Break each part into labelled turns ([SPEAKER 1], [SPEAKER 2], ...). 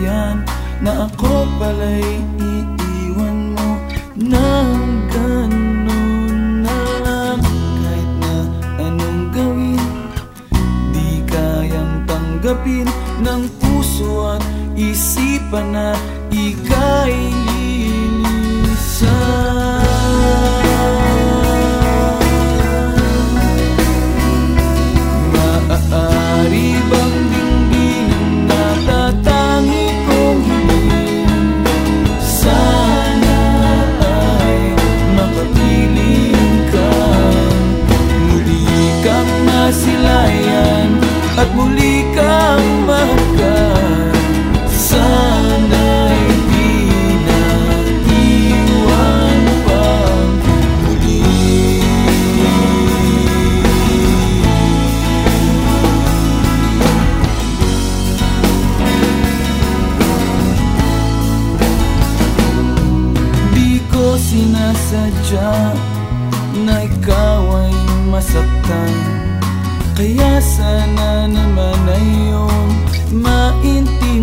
[SPEAKER 1] namatayan Na ako pala'y iiwan mo ng ganun na lang. Kahit na anong gawin Di kayang tanggapin ng puso at isipan na ikaw sadya na ikaw ay masaktan. Kaya sana naman ay iyong maintindihan.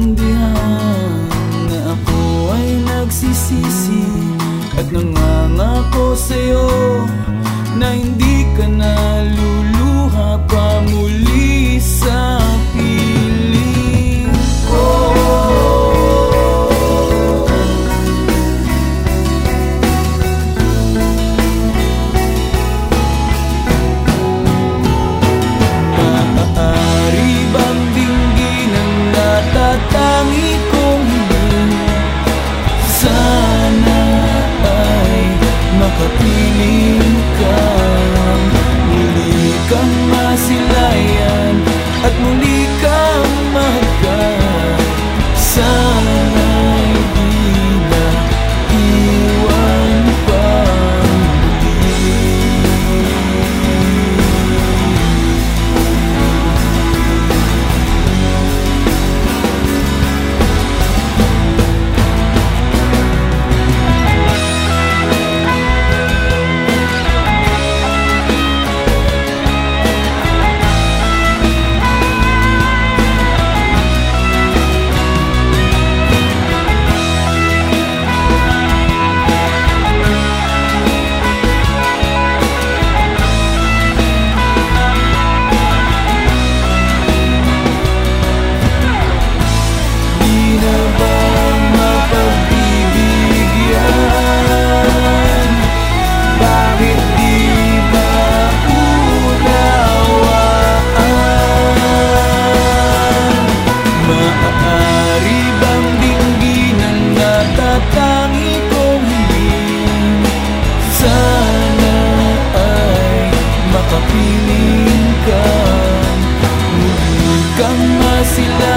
[SPEAKER 1] fácil de